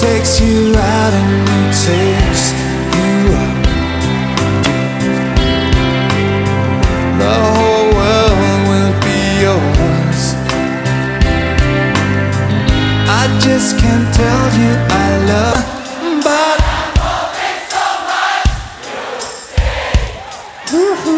takes you out and takes you up. The whole world will be yours. I just can't tell you I love, but I'm hoping so much You see.